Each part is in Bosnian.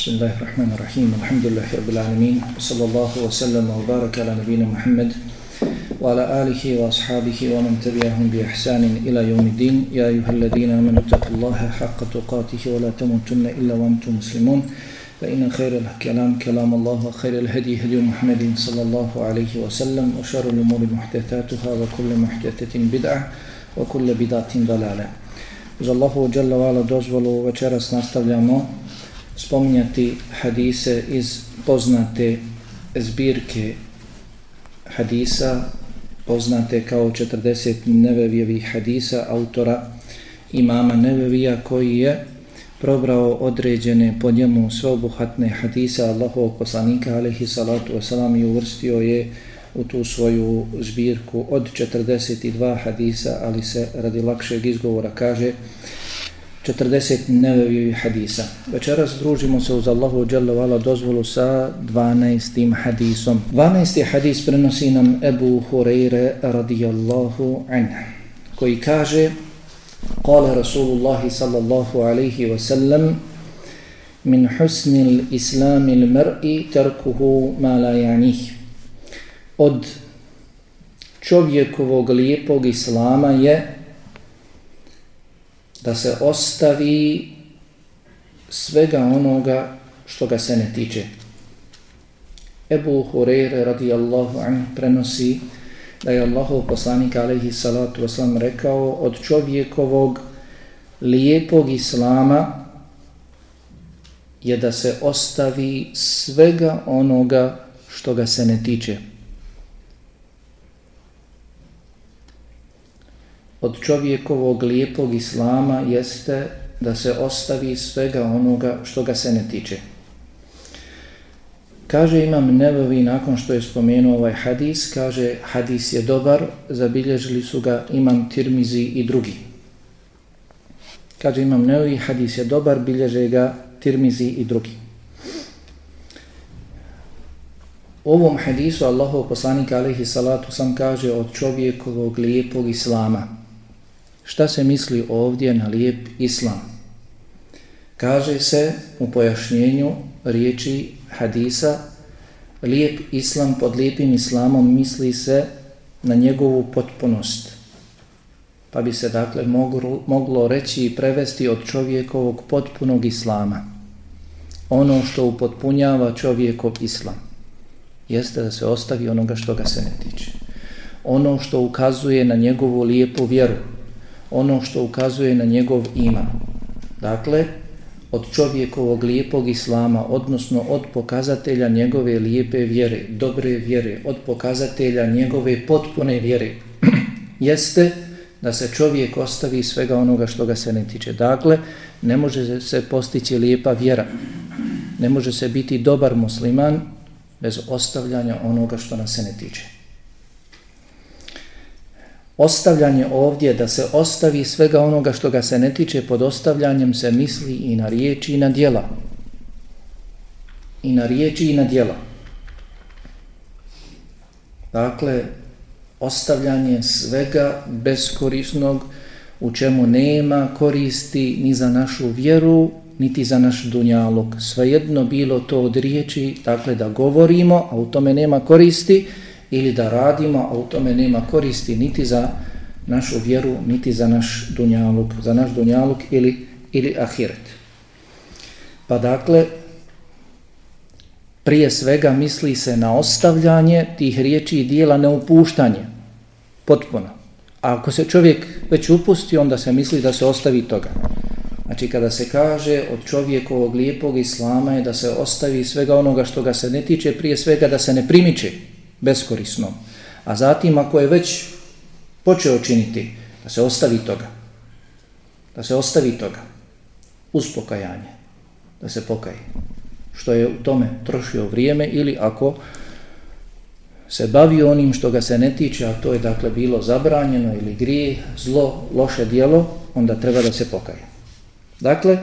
بسم الله الرحمن الرحيم الحمد لله رب العالمين وصلى الله وسلم وبارك على نبينا محمد وعلى آله وأصحابه ومن تبعهم بإحسان إلى يوم الدين يا أيها الذين آمنوا اتقوا الله حق تقاته ولا تموتن إلا وأنتم مسلمون فإن خير الكلام كلام الله وخير الهدي هدي محمد صلى الله عليه وسلم وشر الأمور محدثاتها وكل محدثة بدعة وكل بدعة ضلالة Uz Allahu Jalla Vala dozvolu večeras nastavljamo spominjati hadise iz poznate zbirke hadisa, poznate kao 40 nevevijevih hadisa autora imama Nevevija koji je probrao određene po njemu sveobuhatne hadise Allahovog poslanika alaihi salatu wasalam i uvrstio je u tu svoju zbirku od 42 hadisa, ali se radi lakšeg izgovora kaže 40 nevevijevih hadisa. Večeras družimo se uz Allahu dželle Vala dozvolu sa 12. hadisom. 12. hadis prenosi nam Ebu Hureyre radijallahu anha, koji kaže Kale Rasulullahi sallallahu alaihi wa sallam min husnil islamil mar'i tarkuhu ma la janih. Od čovjekovog lijepog islama je da se ostavi svega onoga što ga se ne tiče. Ebu Hureyre radijallahu an prenosi da je Allahov poslanik alaihi salatu wasalam rekao od čovjekovog lijepog islama je da se ostavi svega onoga što ga se ne tiče. Od čovjekovog lijepog islama jeste da se ostavi svega onoga što ga se ne tiče. Kaže imam nevovi nakon što je spomenuo ovaj hadis, kaže hadis je dobar, zabilježili su ga imam tirmizi i drugi. Kaže imam nevovi, hadis je dobar, bilježe ga tirmizi i drugi. U ovom hadisu Allahov poslanika alaihi salatu sam kaže od čovjekovog lijepog islama. Šta se misli ovdje na lijep islam? Kaže se u pojašnjenju riječi hadisa lijep islam pod lijepim islamom misli se na njegovu potpunost. Pa bi se dakle moglo, reći i prevesti od čovjekovog potpunog islama. Ono što upotpunjava čovjekov islam jeste da se ostavi onoga što ga se ne tiče. Ono što ukazuje na njegovu lijepu vjeru, ono što ukazuje na njegov iman. Dakle, od čovjekovog lijepog islama, odnosno od pokazatelja njegove lijepe vjere, dobre vjere, od pokazatelja njegove potpune vjere, jeste da se čovjek ostavi svega onoga što ga se ne tiče. Dakle, ne može se postići lijepa vjera, ne može se biti dobar musliman bez ostavljanja onoga što nas se ne tiče ostavljanje ovdje, da se ostavi svega onoga što ga se ne tiče, pod ostavljanjem se misli i na riječi i na dijela. I na riječi i na dijela. Dakle, ostavljanje svega beskorisnog u čemu nema koristi ni za našu vjeru, niti za naš dunjalog. Svejedno bilo to od riječi, dakle da govorimo, a u tome nema koristi, ili da radimo, a u tome nema koristi niti za našu vjeru, niti za naš dunjaluk, za naš dunjaluk ili, ili ahiret. Pa dakle, prije svega misli se na ostavljanje tih riječi i dijela neupuštanje, potpuno. A ako se čovjek već upusti, onda se misli da se ostavi toga. Znači, kada se kaže od čovjekovog lijepog islama je da se ostavi svega onoga što ga se ne tiče, prije svega da se ne primiče, beskorisnom. A zatim ako je već počeo činiti, da se ostavi toga. Da se ostavi toga. Uz pokajanje. Da se pokaje. Što je u tome trošio vrijeme ili ako se bavi onim što ga se ne tiče, a to je dakle bilo zabranjeno ili grije, zlo, loše dijelo, onda treba da se pokaje. Dakle,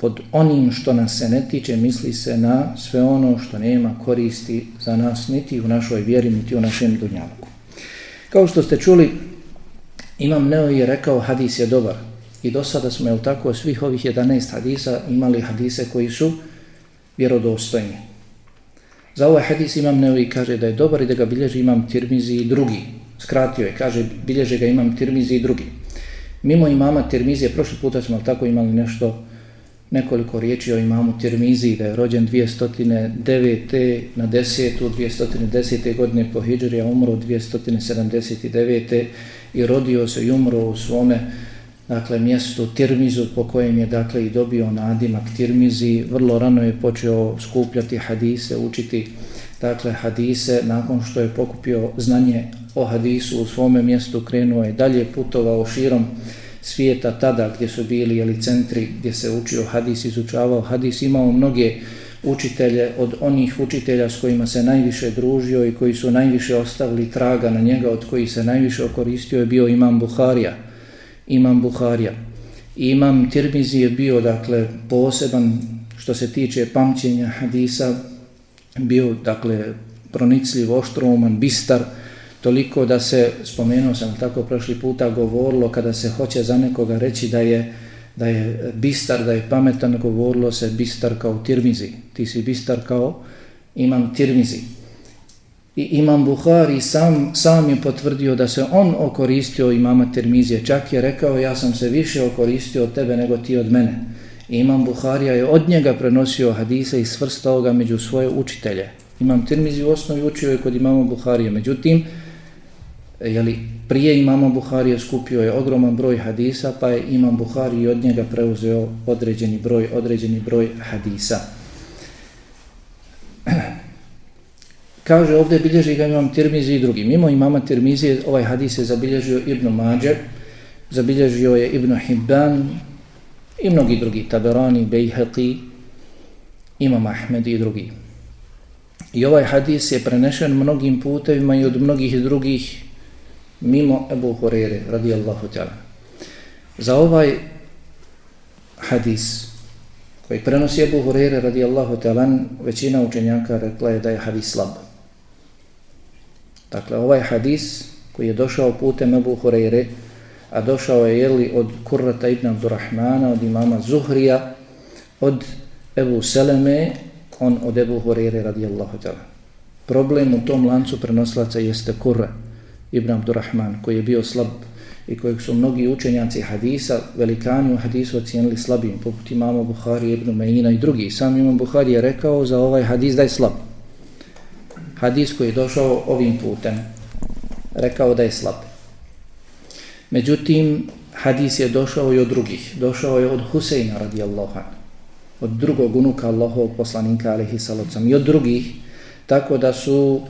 pod onim što nas se ne tiče misli se na sve ono što nema koristi za nas niti u našoj vjeri niti u našem dunjavku. Kao što ste čuli, Imam Neo je rekao hadis je dobar. I do sada smo, je tako, svih ovih 11 hadisa imali hadise koji su vjerodostojni. Za ovaj hadis imam Neovi kaže da je dobar i da ga bilježi imam Tirmizi i drugi. Skratio je, kaže bilježe ga imam Tirmizi i drugi. Mimo imama Tirmizije, prošli puta smo tako imali nešto, nekoliko riječi o imamu Tirmizi, da je rođen 209. na 10. 210. godine po Hidžri, a umro 279. i rodio se i umro u svome dakle, mjestu Tirmizu po kojem je dakle i dobio nadimak Tirmizi. Vrlo rano je počeo skupljati hadise, učiti dakle hadise nakon što je pokupio znanje o hadisu u svome mjestu, krenuo je dalje, putovao širom svijeta tada gdje su bili jeli, centri gdje se učio hadis, izučavao hadis, imao mnoge učitelje od onih učitelja s kojima se najviše družio i koji su najviše ostavili traga na njega, od kojih se najviše okoristio je bio imam Buharija. Imam Buharija. Imam Tirmizi je bio dakle poseban što se tiče pamćenja hadisa, bio dakle pronicljiv, oštrouman, bistar, toliko da se, spomenuo sam tako prošli puta, govorilo kada se hoće za nekoga reći da je, da je bistar, da je pametan, govorilo se bistar kao tirmizi. Ti si bistar kao imam tirmizi. I imam Buhari sam, sam je potvrdio da se on okoristio imama tirmizije. Čak je rekao ja sam se više okoristio od tebe nego ti od mene. I imam Buharija je od njega prenosio hadise i svrstao ga među svoje učitelje. Imam tirmizi u osnovi učio je kod imama Buharija. Međutim, jeli, prije imama Buharije skupio je ogroman broj hadisa, pa je imam Buhari od njega preuzeo određeni broj, određeni broj hadisa. Kaže ovdje bilježi ga imam Tirmizi i drugi. Mimo imama Tirmizi ovaj hadis je zabilježio Ibn Mađer, zabilježio je Ibn Hibban i mnogi drugi, Taberani, Bejheqi, Imam Ahmed i drugi. I ovaj hadis je prenešen mnogim putevima i od mnogih drugih mimo Ebu Hurere radijallahu ta'ala. Za ovaj hadis koji prenosi Ebu Hurere radijallahu ta'ala većina učenjaka rekla je da je hadis slab. Dakle, ovaj hadis koji je došao putem Ebu Hurere, a došao je jeli od Kurrata ibn Abdurrahmana, od imama Zuhrija, od Ebu Seleme, on od Ebu Hurere radijallahu ta'ala. Problem u tom lancu prenoslaca jeste Kurra, Ibn Abdurrahman, koji je bio slab i kojeg su mnogi učenjaci hadisa, velikani u hadisu ocijenili slabim, poput imama Buhari, Ibn Mejina i drugi. Sam imam Buhari je rekao za ovaj hadis da je slab. Hadis koji je došao ovim putem, rekao da je slab. Međutim, hadis je došao i od drugih. Došao je od Huseina radijallahu anhu, od drugog unuka Allahovog poslanika alaihi salocam i od drugih, tako da su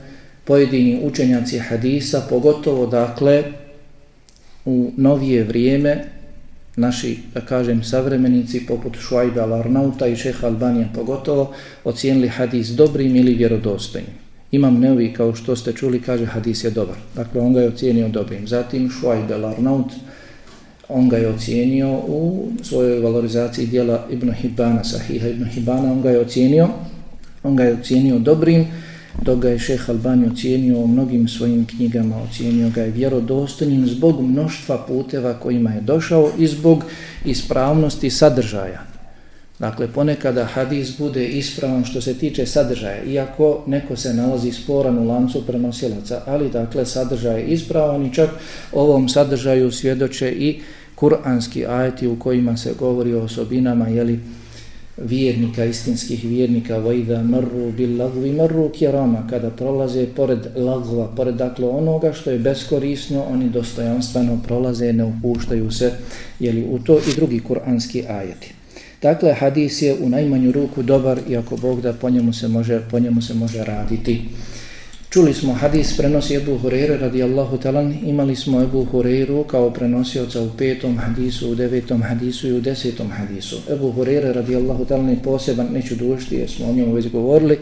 pojedini učenjaci hadisa, pogotovo dakle u novije vrijeme naši, da kažem, savremenici poput Šuajba Larnauta i šeha Albanija pogotovo ocijenili hadis dobrim ili vjerodostojnim. Imam Neovi, kao što ste čuli, kaže hadis je dobar. Dakle, on ga je ocijenio dobrim. Zatim Šuajba Larnaut, on ga je ocijenio u svojoj valorizaciji dijela Ibn Hibana, Sahiha Ibn Hibana, on ga je ocijenio, on ga je ocijenio dobrim, dok ga je šeh Albani ocijenio u mnogim svojim knjigama, ocijenio ga je vjerodostojnim zbog mnoštva puteva kojima je došao i zbog ispravnosti sadržaja. Dakle, ponekada hadis bude ispravan što se tiče sadržaja, iako neko se nalazi sporan u lancu prenosilaca, ali dakle sadržaj je ispravan i čak ovom sadržaju svjedoče i kuranski ajeti u kojima se govori o osobinama, jeli, vjernika, istinskih vjernika, vajda marru bil lagvi marru kjerama, kada prolaze pored lagva, pored dakle onoga što je beskorisno, oni dostojanstveno prolaze, ne upuštaju se jeli, u to i drugi kuranski ajeti. Dakle, hadis je u najmanju ruku dobar, iako Bog da po njemu se može, po njemu se može raditi. Čuli smo hadis prenosi Ebu Hureyre radijallahu talan, imali smo Ebu Hureyru kao prenosioca u petom hadisu, u devetom hadisu i u desetom hadisu. Ebu Hureyre radijallahu talan je poseban, neću dužiti jer smo o njemu već govorili,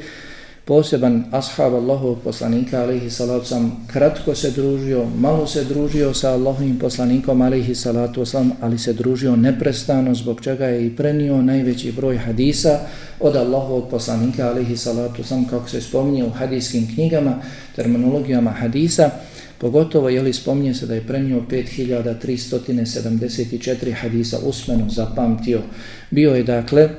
poseban ashab Allahov poslanika alaihi salatu sam kratko se družio, malo se družio sa Allahovim poslanikom alaihi salatu sam, ali se družio neprestano zbog čega je i prenio najveći broj hadisa od Allahovog poslanika alaihi salatu sam kako se spominje u hadijskim knjigama, terminologijama hadisa, Pogotovo, je li spominje se da je prenio 5374 hadisa usmeno zapamtio. Bio je, dakle,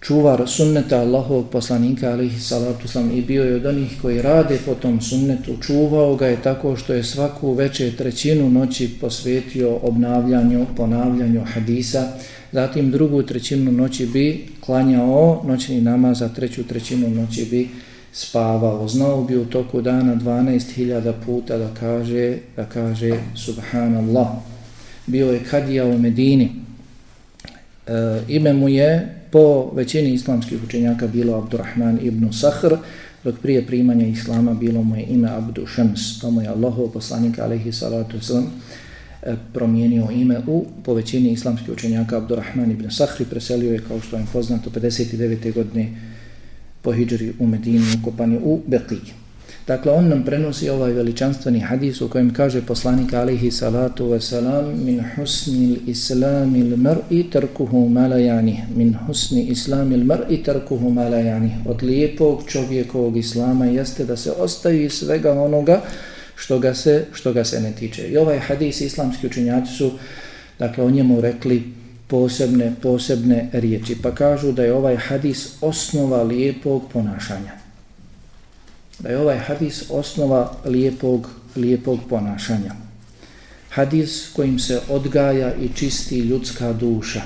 čuvar sunneta Allahovog poslanika alihi salatu sam i bio je od onih koji rade po tom sunnetu. Čuvao ga je tako što je svaku veće trećinu noći posvetio obnavljanju, ponavljanju hadisa. Zatim drugu trećinu noći bi klanjao noćni namaz, a treću trećinu noći bi spavao. Znao bi u toku dana 12.000 puta da kaže, da kaže Subhanallah. Bio je kadija u Medini. E, ime mu je po većini islamskih učenjaka bilo Abdurrahman ibn Sahr, dok prije primanja islama bilo mu je ime Abdu Shams, to pa mu je Allahov poslanik alaihi salatu wasalam e, promijenio ime u po većini islamskih učenjaka Abdurrahman ibn Sahri preselio je kao što je poznato 59. godine po Hidžri u Medini ukopani u Beqiji. Dakle, on nam prenosi ovaj veličanstveni hadis u kojem kaže poslanik alihi salatu wasalam min husni islami il mar'i tarkuhu malajani min husni islami il mar'i tarkuhu malajani od lijepog čovjekovog islama jeste da se ostavi svega onoga što ga se, što ga se ne tiče. I ovaj hadis islamski učinjaci su dakle, o njemu rekli posebne, posebne riječi. Pa kažu da je ovaj hadis osnova lijepog ponašanja. Da je ovaj hadis osnova lijepog, lijepog ponašanja. Hadis kojim se odgaja i čisti ljudska duša.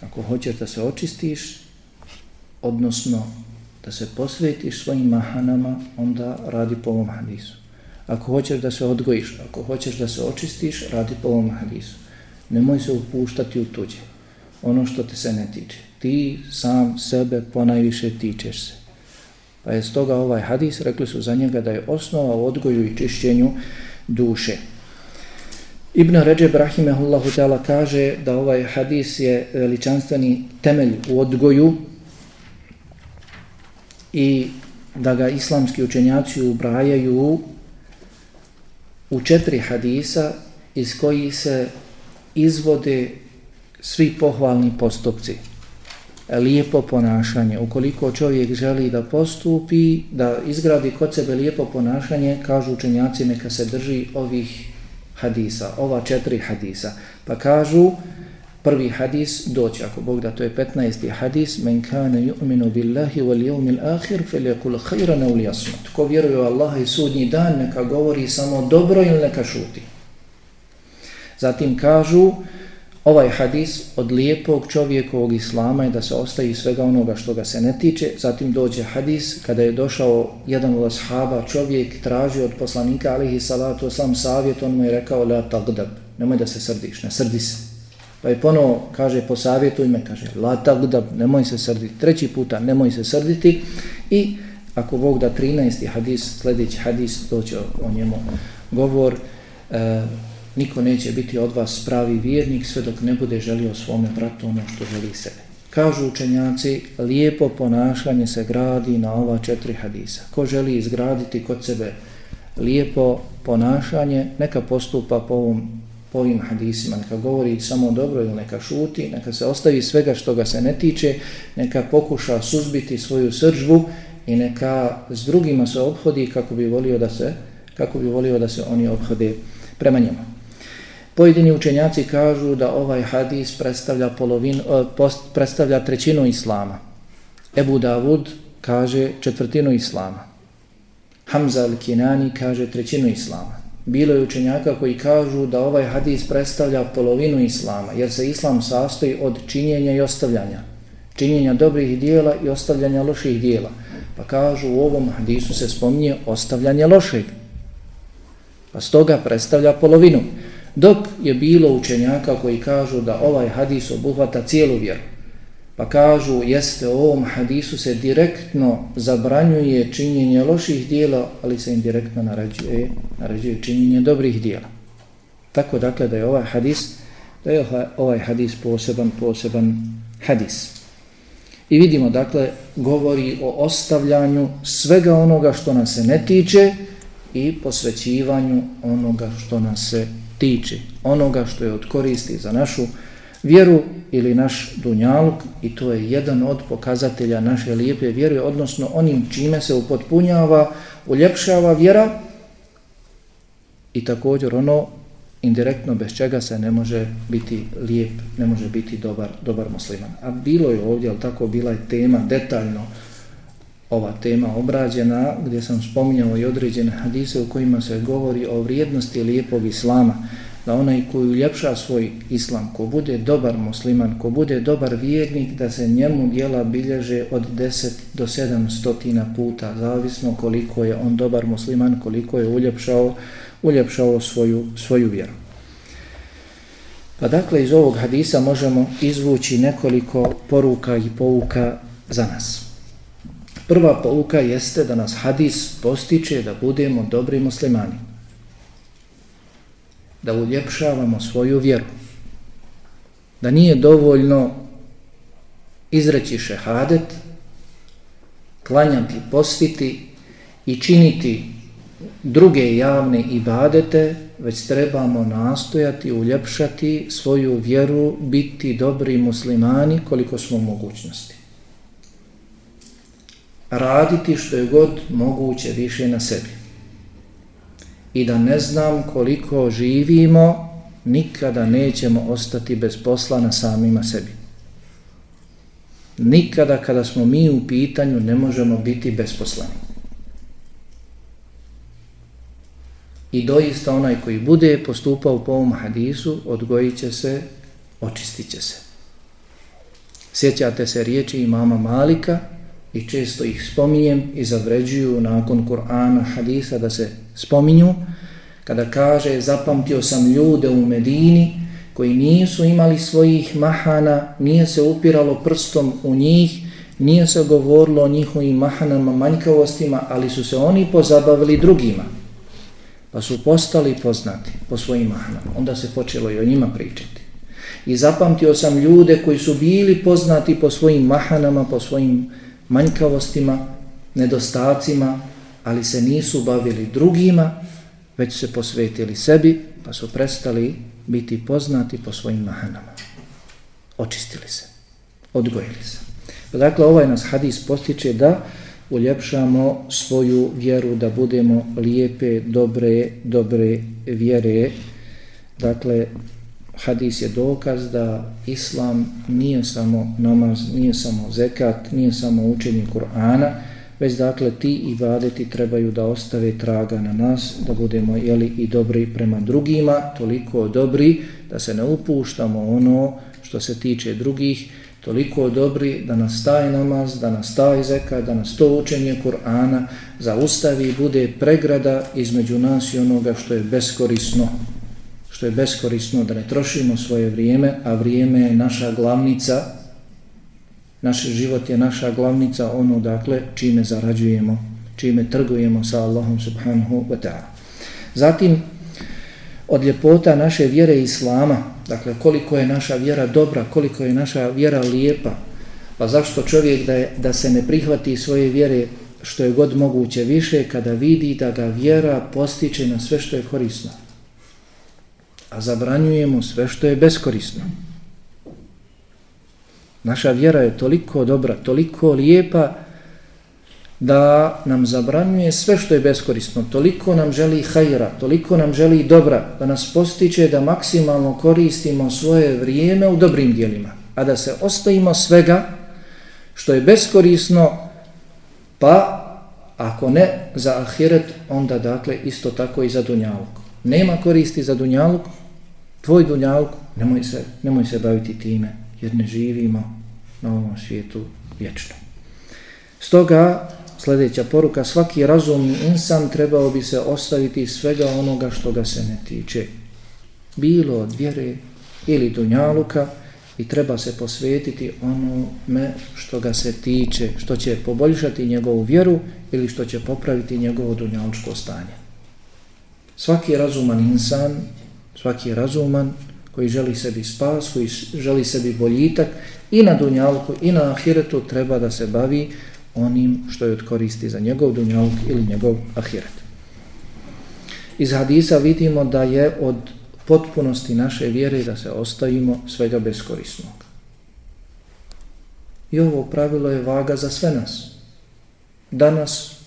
Ako hoćeš da se očistiš, odnosno da se posvetiš svojim mahanama, onda radi po ovom hadisu. Ako hoćeš da se odgojiš, ako hoćeš da se očistiš, radi po ovom hadisu nemoj se upuštati u tuđe. Ono što te se ne tiče. Ti sam sebe ponajviše tičeš se. Pa je stoga ovaj hadis, rekli su za njega da je osnova u odgoju i čišćenju duše. Ibn Ređeb Rahimehullahu ta'ala kaže da ovaj hadis je veličanstveni temelj u odgoju i da ga islamski učenjaci ubrajaju u četiri hadisa iz koji se izvode svi pohvalni postupci, lijepo ponašanje. Ukoliko čovjek želi da postupi, da izgradi kod sebe lijepo ponašanje, kažu učenjaci neka se drži ovih hadisa, ova četiri hadisa. Pa kažu, prvi hadis doći, ako Bog da to je 15. hadis, men kane yu'minu billahi wal yawmil akhir falyakul khayran aw liyasmut. Ko vjeruje u Allaha i sudnji dan, neka govori samo dobro ili neka šuti. Zatim kažu, ovaj hadis od lijepog čovjekovog islama je da se ostaje svega onoga što ga se ne tiče. Zatim dođe hadis kada je došao jedan od ashaba, čovjek traži od poslanika alihi salatu sam savjet, on mu je rekao la tagdab, nemoj da se srdiš, ne srdi se. Pa je ponovo kaže po savjetu ime, kaže la tagdab, nemoj se srditi. Treći puta nemoj se srditi i ako Bog da 13. hadis, sljedeći hadis, doće o njemu govor, e, niko neće biti od vas pravi vjernik sve dok ne bude želio svome bratu ono što želi sebe. Kažu učenjaci, lijepo ponašanje se gradi na ova četiri hadisa. Ko želi izgraditi kod sebe lijepo ponašanje, neka postupa po, ovom, po ovim hadisima, neka govori samo dobro ili neka šuti, neka se ostavi svega što ga se ne tiče, neka pokuša suzbiti svoju sržbu i neka s drugima se obhodi kako bi volio da se, kako bi volio da se oni obhode prema njemu. Pojedini učenjaci kažu da ovaj hadis predstavlja, polovin, e, post, predstavlja trećinu islama. Ebu Davud kaže četvrtinu islama. Hamza al-Kinani kaže trećinu islama. Bilo je učenjaka koji kažu da ovaj hadis predstavlja polovinu islama, jer se islam sastoji od činjenja i ostavljanja. Činjenja dobrih dijela i ostavljanja loših dijela. Pa kažu u ovom hadisu se spominje ostavljanje lošeg. Pa stoga predstavlja polovinu. Dok je bilo učenjaka koji kažu da ovaj hadis obuhvata cijelu vjeru, pa kažu jeste u ovom hadisu se direktno zabranjuje činjenje loših dijela, ali se indirektno naređuje, naređuje činjenje dobrih dijela. Tako dakle da je ovaj hadis, da je ovaj hadis poseban, poseban hadis. I vidimo dakle, govori o ostavljanju svega onoga što nas se ne tiče i posvećivanju onoga što nas se tiče onoga što je od koristi za našu vjeru ili naš dunjaluk i to je jedan od pokazatelja naše lijepe vjere, odnosno onim čime se upotpunjava, uljepšava vjera i također ono indirektno bez čega se ne može biti lijep, ne može biti dobar, dobar musliman. A bilo je ovdje, ali tako bila je tema detaljno ova tema obrađena gdje sam spominjao i određene hadise u kojima se govori o vrijednosti lijepog islama da onaj koji uljepša svoj islam, ko bude dobar musliman, ko bude dobar vjernik, da se njemu dijela bilježe od 10 do 700 puta, zavisno koliko je on dobar musliman, koliko je uljepšao, uljepšao svoju, svoju vjeru. Pa dakle, iz ovog hadisa možemo izvući nekoliko poruka i pouka za nas. Prva pouka jeste da nas hadis postiče da budemo dobri muslimani. Da uljepšavamo svoju vjeru. Da nije dovoljno izreći šehadet, klanjati, postiti i činiti druge javne ibadete, već trebamo nastojati, uljepšati svoju vjeru, biti dobri muslimani koliko smo mogućnosti raditi što je god moguće više na sebi. I da ne znam koliko živimo, nikada nećemo ostati bez posla na samima sebi. Nikada kada smo mi u pitanju ne možemo biti besposlani. I doista onaj koji bude postupao po ovom hadisu, odgojit će se, očistit će se. Sjećate se riječi imama Malika, i često ih spominjem i zavređuju nakon Kur'ana hadisa da se spominju. Kada kaže zapamtio sam ljude u Medini koji nisu imali svojih mahana nije se upiralo prstom u njih nije se govorilo o njihovim mahanama manjkavostima ali su se oni pozabavili drugima. Pa su postali poznati po svojim mahanama. Onda se počelo i o njima pričati. I zapamtio sam ljude koji su bili poznati po svojim mahanama po svojim manjkavostima, nedostacima, ali se nisu bavili drugima, već se posvetili sebi, pa su prestali biti poznati po svojim mahanama. Očistili se, odgojili se. Pa dakle, ovaj nas hadis postiče da uljepšamo svoju vjeru, da budemo lijepe, dobre, dobre vjere. Dakle, hadis je dokaz da islam nije samo namaz, nije samo zekat, nije samo učenje Kur'ana, već dakle ti ibadeti trebaju da ostave traga na nas, da budemo jeli i dobri prema drugima, toliko dobri da se ne upuštamo ono što se tiče drugih, toliko dobri da nas taj namaz, da nas taj zekat, da nas to učenje Kur'ana zaustavi i bude pregrada između nas i onoga što je beskorisno što je beskorisno da ne trošimo svoje vrijeme, a vrijeme je naša glavnica, naš život je naša glavnica, ono dakle čime zarađujemo, čime trgujemo sa Allahom subhanahu wa ta'ala. Zatim, od ljepota naše vjere Islama, dakle koliko je naša vjera dobra, koliko je naša vjera lijepa, pa zašto čovjek da, je, da se ne prihvati svoje vjere što je god moguće više kada vidi da ga vjera postiče na sve što je korisno a zabranjujemo sve što je beskorisno. Naša vjera je toliko dobra, toliko lijepa, da nam zabranjuje sve što je beskorisno. Toliko nam želi hajra, toliko nam želi dobra, da nas postiče da maksimalno koristimo svoje vrijeme u dobrim dijelima, a da se ostavimo svega što je beskorisno, pa ako ne za ahiret, onda dakle isto tako i za dunjaluk. Nema koristi za dunjaluk, tvoj dunjalku, nemoj se, nemoj se baviti time, jer ne živimo na ovom svijetu vječno. Stoga, sljedeća poruka, svaki razumni insan trebao bi se ostaviti svega onoga što ga se ne tiče. Bilo od vjere ili dunjaluka i treba se posvetiti onome što ga se tiče, što će poboljšati njegovu vjeru ili što će popraviti njegovo dunjalučko stanje. Svaki razuman insan Svaki je razuman koji želi sebi spas, koji želi sebi boljitak i na dunjalku i na ahiretu treba da se bavi onim što je od koristi za njegov dunjalk ili njegov ahiret. Iz hadisa vidimo da je od potpunosti naše vjere da se ostavimo svega beskorisnog. I ovo pravilo je vaga za sve nas. Danas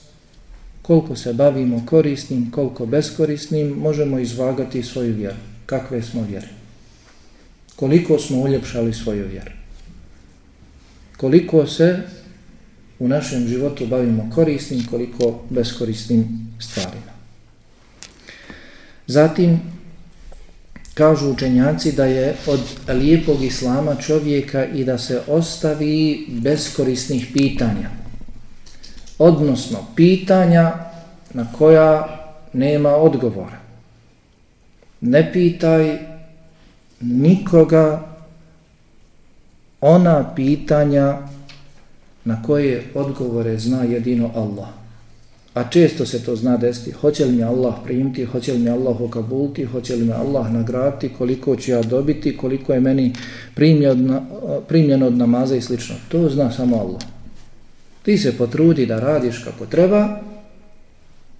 koliko se bavimo korisnim, koliko beskorisnim, možemo izvagati svoju vjeru. Kakve smo vjere? Koliko smo uljepšali svoju vjeru? Koliko se u našem životu bavimo korisnim, koliko beskorisnim stvarima. Zatim, kažu učenjaci da je od lijepog islama čovjeka i da se ostavi beskorisnih pitanja. Odnosno, pitanja na koja nema odgovora. Ne pitaj nikoga ona pitanja na koje odgovore zna jedino Allah. A često se to zna desiti, hoće li mi Allah primiti, hoće li mi Allah okabuliti, hoće li mi Allah nagraditi, koliko ću ja dobiti, koliko je meni primljeno od namaza i slično. To zna samo Allah. Ti se potrudi da radiš kako treba,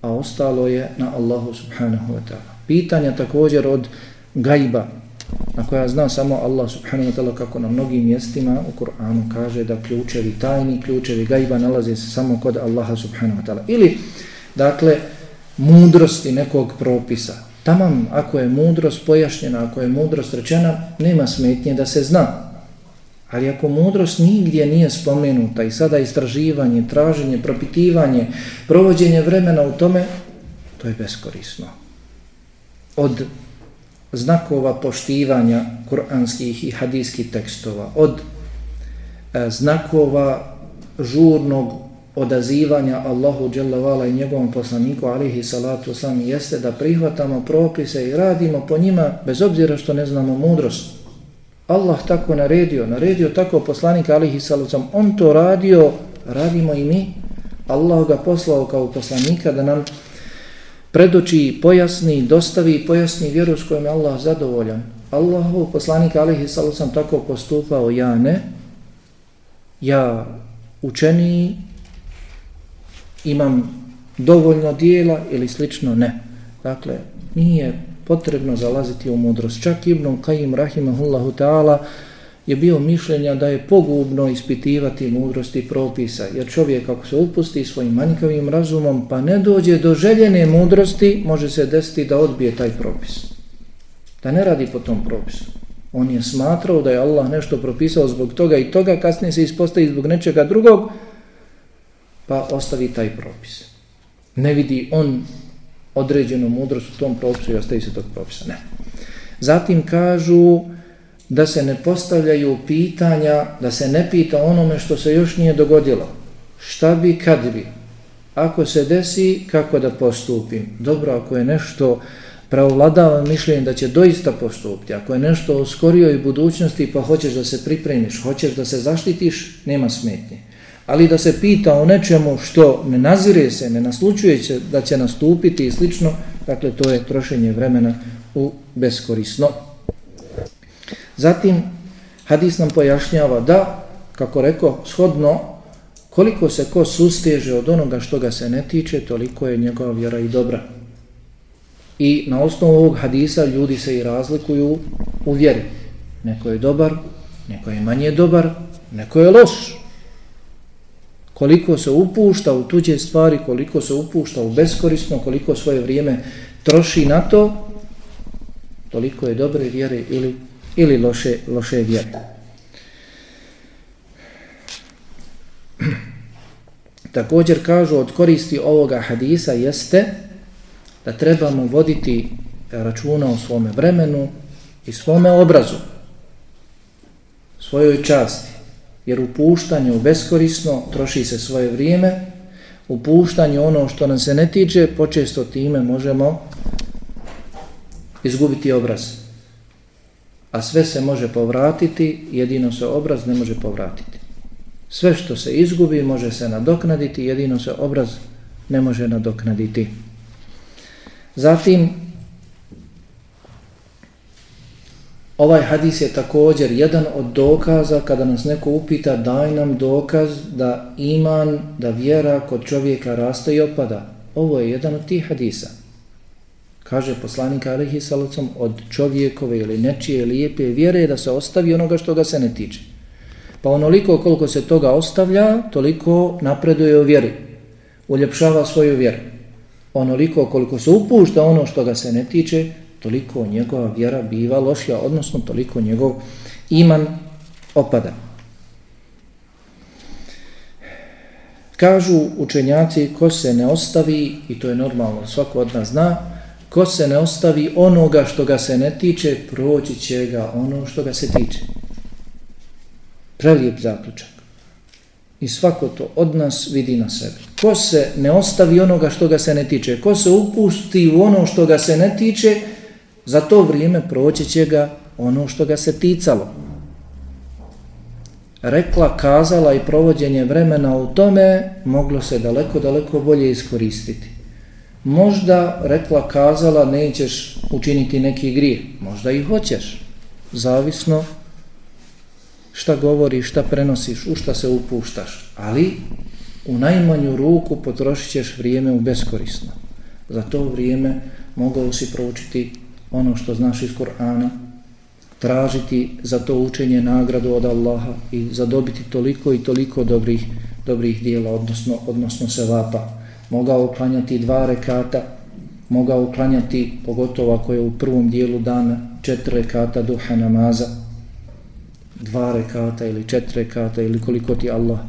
a ostalo je na Allahu subhanahu wa ta'ala. Pitanja također od gajba, na koja zna samo Allah subhanahu wa ta'ala kako na mnogim mjestima u Kur'anu kaže da ključevi tajni, ključevi gajba nalaze se samo kod Allaha subhanahu wa ta'ala. Ili, dakle, mudrosti nekog propisa. Tamam, ako je mudrost pojašnjena, ako je mudrost rečena, nema smetnje da se zna. Ali ako mudrost nigdje nije spomenuta i sada istraživanje, traženje, propitivanje, provođenje vremena u tome, to je beskorisno. Od znakova poštivanja kuranskih i hadijskih tekstova, od e, znakova žurnog odazivanja Allahu Đelavala i njegovom poslaniku alihi salatu sami jeste da prihvatamo propise i radimo po njima bez obzira što ne znamo mudrost. Allah tako naredio, naredio tako poslanik alihi salucam, on to radio, radimo i mi. Allah ga poslao kao poslanika da nam predoči, pojasni, dostavi i pojasni vjeru s kojom je Allah zadovoljan. Allahov poslanik alihi salucam tako postupao, ja ne, ja učeni imam dovoljno dijela ili slično, ne. Dakle, nije potrebno zalaziti u mudrost. Čak Ibn Kajim rahimahullahu ta'ala je bio mišljenja da je pogubno ispitivati mudrosti propisa, jer čovjek ako se upusti svojim manjkavim razumom pa ne dođe do željene mudrosti, može se desiti da odbije taj propis. Da ne radi po tom propisu. On je smatrao da je Allah nešto propisao zbog toga i toga, kasnije se ispostavi zbog nečega drugog, pa ostavi taj propis. Ne vidi on određenu mudrost u tom propisu i ostaje se tog propisa. Ne. Zatim kažu da se ne postavljaju pitanja, da se ne pita onome što se još nije dogodilo. Šta bi, kad bi? Ako se desi, kako da postupim? Dobro, ako je nešto pravovladava mišljenje da će doista postupiti, ako je nešto u skorijoj budućnosti pa hoćeš da se pripremiš, hoćeš da se zaštitiš, nema smetnje. Ali da se pita o nečemu što ne nazire se, ne naslučuje će da će nastupiti i slično, dakle to je trošenje vremena u beskorisno. Zatim, hadis nam pojašnjava da, kako rekao, shodno, koliko se ko susteže od onoga što ga se ne tiče, toliko je njegova vjera i dobra. I na osnovu ovog hadisa ljudi se i razlikuju u vjeri. Neko je dobar, neko je manje dobar, neko je loš. Koliko se upušta u tuđe stvari, koliko se upušta u beskorisno, koliko svoje vrijeme troši na to, toliko je dobre vjere ili ili loše, loše vjere. Također kažu od koristi ovoga hadisa jeste da trebamo voditi računa o svome vremenu i svome obrazu, svojoj časti, jer upuštanje puštanju beskorisno troši se svoje vrijeme, upuštanje ono što nam se ne tiče, počesto time možemo izgubiti obraz a sve se može povratiti, jedino se obraz ne može povratiti. Sve što se izgubi može se nadoknaditi, jedino se obraz ne može nadoknaditi. Zatim, ovaj hadis je također jedan od dokaza kada nas neko upita daj nam dokaz da iman, da vjera kod čovjeka raste i opada. Ovo je jedan od tih hadisa kaže poslanik alihi salacom, od čovjekove ili nečije lijepe vjere da se ostavi onoga što ga se ne tiče. Pa onoliko koliko se toga ostavlja, toliko napreduje u vjeri, uljepšava svoju vjeru. onoliko koliko se upušta ono što ga se ne tiče, toliko njegova vjera biva lošija, odnosno toliko njegov iman opada. Kažu učenjaci ko se ne ostavi, i to je normalno, svako od nas zna, ko se ne ostavi onoga što ga se ne tiče, proći će ga ono što ga se tiče. Prelijep zaključak. I svako to od nas vidi na sebi. Ko se ne ostavi onoga što ga se ne tiče, ko se upusti u ono što ga se ne tiče, za to vrijeme proći će ga ono što ga se ticalo. Rekla, kazala i provođenje vremena u tome moglo se daleko, daleko bolje iskoristiti. Možda, rekla, kazala, nećeš učiniti neki grije. Možda i hoćeš. Zavisno šta govoriš, šta prenosiš, u šta se upuštaš. Ali u najmanju ruku potrošit ćeš vrijeme u beskorisno. Za to vrijeme mogao si proučiti ono što znaš iz Kur'ana, tražiti za to učenje nagradu od Allaha i zadobiti toliko i toliko dobrih, dobrih dijela, odnosno, odnosno sevapa. Mogao uklanjati dva rekata, mogao uklanjati, pogotovo ako je u prvom dijelu dana, četiri rekata duha namaza, dva rekata ili četiri rekata ili koliko ti Allah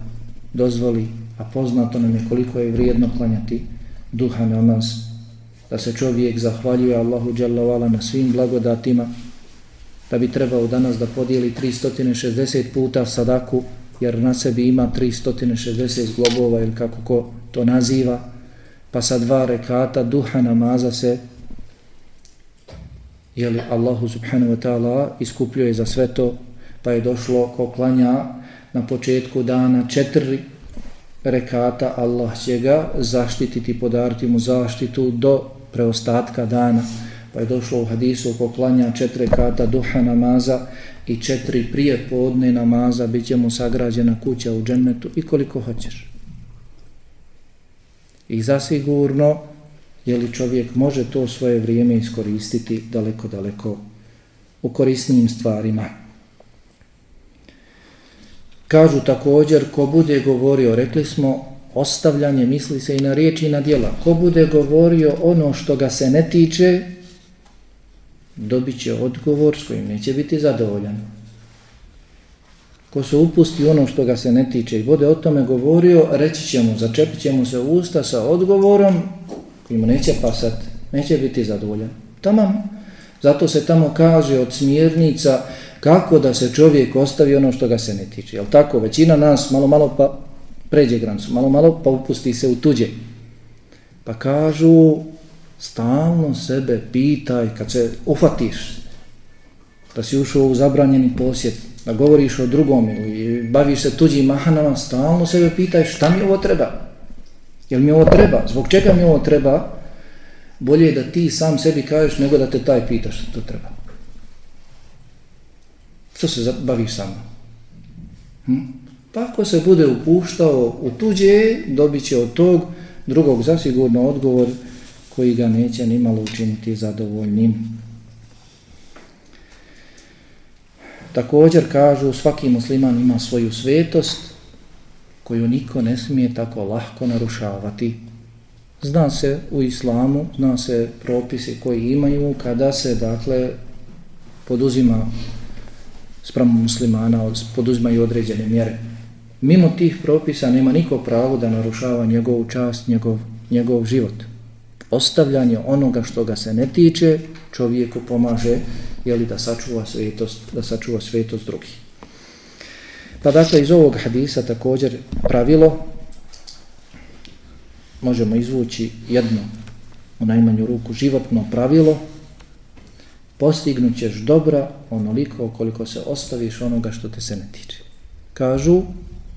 dozvoli, a poznato nam je koliko je vrijedno klanjati duha namaz, da se čovjek zahvaljuje Allahu Đalla na svim blagodatima, da bi trebao danas da podijeli 360 puta sadaku, jer na sebi ima 360 globova ili kako ko to naziva, pa sa dva rekata duha namaza se jeli Allahu subhanahu wa ta'ala iskupljuje za sve to, pa je došlo ko klanja na početku dana četiri rekata, Allah će ga zaštititi, podariti mu zaštitu do preostatka dana pa je došlo u hadisu poklanja četiri kata duha namaza i četiri prije podne namaza bit će mu sagrađena kuća u džennetu i koliko hoćeš. I zasigurno, je li čovjek može to svoje vrijeme iskoristiti daleko, daleko u korisnim stvarima. Kažu također, ko bude govorio, rekli smo, ostavljanje misli se i na riječi i na djela. Ko bude govorio ono što ga se ne tiče, dobit će odgovor s kojim neće biti zadovoljan. Ko se upusti ono što ga se ne tiče i bude o tome govorio, reći će mu, začepit će mu se usta sa odgovorom koji mu neće pasat, neće biti zadovoljan. Tamam. Zato se tamo kaže od smjernica kako da se čovjek ostavi ono što ga se ne tiče. Jel tako? Većina nas malo malo pa pređe grancu, malo malo pa upusti se u tuđe. Pa kažu stalno sebe pitaj kad se ufatiš da si ušao u zabranjeni posjet, da govoriš o drugom ili baviš se tuđim mahanama, stalno sebe pitaj šta mi ovo treba. Jel mi ovo treba? Zbog čega mi ovo treba? Bolje je da ti sam sebi kažeš nego da te taj pita što to treba. Što se baviš sam? Hm? Pa ako se bude upuštao u tuđe, dobit će od tog drugog zasigurno odgovor koji ga neće ni malo učiniti zadovoljnim. Također kažu svaki musliman ima svoju svetost koju niko ne smije tako lahko narušavati. Zna se u islamu, zna se propisi koji imaju kada se dakle poduzima sprem muslimana, poduzimaju određene mjere. Mimo tih propisa nema niko pravo da narušava njegovu čast, njegov, njegov život ostavljanje onoga što ga se ne tiče, čovjeku pomaže jeli, da sačuva svetost, da sačuva svetost drugih. Pa dakle, iz ovog hadisa također pravilo možemo izvući jedno u najmanju ruku životno pravilo postignut ćeš dobra onoliko koliko se ostaviš onoga što te se ne tiče. Kažu,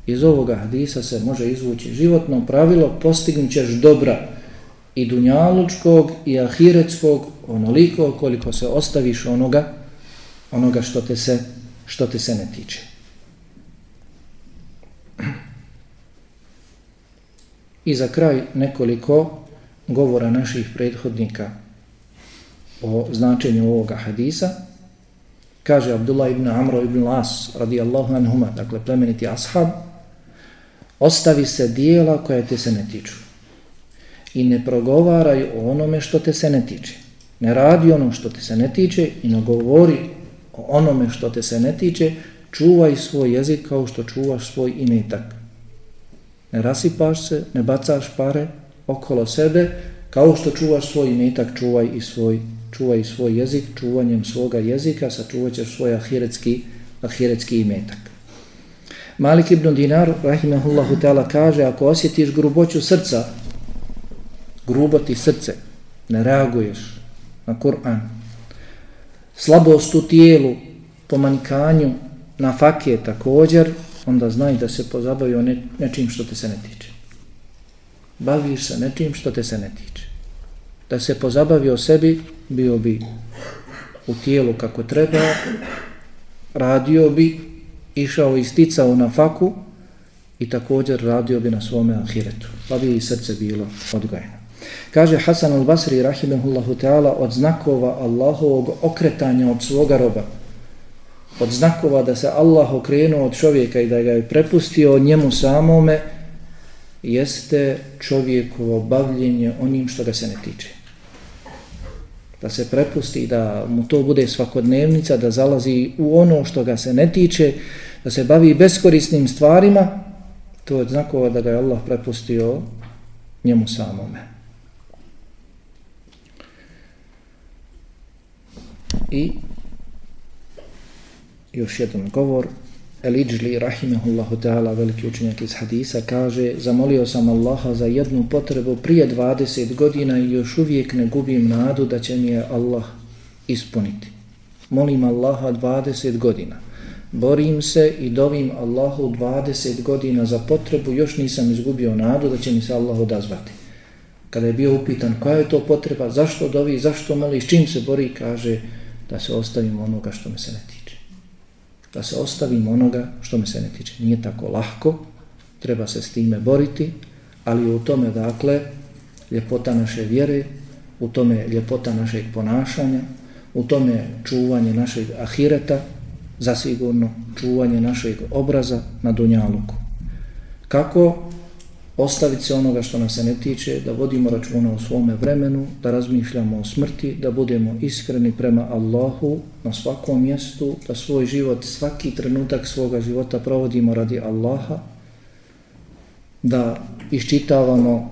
iz ovoga hadisa se može izvući životno pravilo postignut ćeš dobra i dunjalučkog i ahiretskog onoliko koliko se ostaviš onoga onoga što te se što te se ne tiče. I za kraj nekoliko govora naših prethodnika o značenju ovoga hadisa. Kaže Abdullah ibn Amro ibn Las radijallahu anhuma, dakle plemeniti ashab, ostavi se dijela koja te se ne tiču i ne progovaraj o onome što te se ne tiče. Ne radi ono što te se ne tiče i ne govori o onome što te se ne tiče, čuvaj svoj jezik kao što čuvaš svoj imetak. Ne rasipaš se, ne bacaš pare okolo sebe, kao što čuvaš svoj imetak, čuvaj i svoj, čuvaj i svoj jezik, čuvanjem svoga jezika, sačuvat ćeš svoj ahiretski, ahiretski imetak. Malik ibn Dinar, rahimahullahu ta'ala, kaže, ako osjetiš gruboću srca, grubo ti srce, ne reaguješ na Kur'an, slabost u tijelu, pomanjkanju, na fakije također, onda znaj da se pozabavio ne, nečim što te se ne tiče. Baviš se nečim što te se ne tiče. Da se pozabavio sebi, bio bi u tijelu kako treba, radio bi, išao i sticao na faku i također radio bi na svome ahiretu. Pa bi i srce bilo odgojeno. Kaže Hasan al-Basri, rahimahullahu ta'ala, od znakova Allahovog okretanja od svoga roba, od znakova da se Allah okrenuo od čovjeka i da ga je prepustio njemu samome, jeste čovjekovo bavljenje onim što ga se ne tiče. Da se prepusti, da mu to bude svakodnevnica, da zalazi u ono što ga se ne tiče, da se bavi beskorisnim stvarima, to je znakova da ga je Allah prepustio njemu samome. I još jedan govor. El-Iđli, rahimehullahu ta'ala, veliki učenjak iz hadisa, kaže Zamolio sam Allaha za jednu potrebu prije 20 godina i još uvijek ne gubim nadu da će mi je Allah ispuniti. Molim Allaha 20 godina. Borim se i dovim Allahu 20 godina za potrebu, još nisam izgubio nadu da će mi se Allah odazvati. Kada je bio upitan koja je to potreba, zašto dovi, zašto moli, s čim se bori, kaže da se ostavim onoga što me se ne tiče da se ostavim onoga što me se ne tiče. Nije tako lahko, treba se s time boriti, ali u tome, dakle, ljepota naše vjere, u tome ljepota našeg ponašanja, u tome čuvanje našeg ahireta, zasigurno čuvanje našeg obraza na Dunjaluku. Kako ostaviti se onoga što nas se ne tiče, da vodimo računa o svome vremenu, da razmišljamo o smrti, da budemo iskreni prema Allahu na svakom mjestu, da svoj život, svaki trenutak svoga života provodimo radi Allaha, da iščitavamo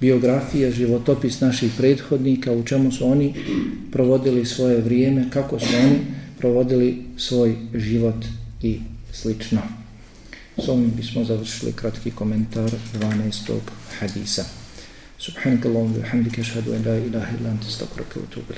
biografije, životopis naših prethodnika, u čemu su oni provodili svoje vrijeme, kako su oni provodili svoj život i slično. S ovim bismo završili kratki komentar 12. hadisa. Subhanakallahumma wa bihamdika ashhadu an la ilaha illa anta astaghfiruka wa atubu.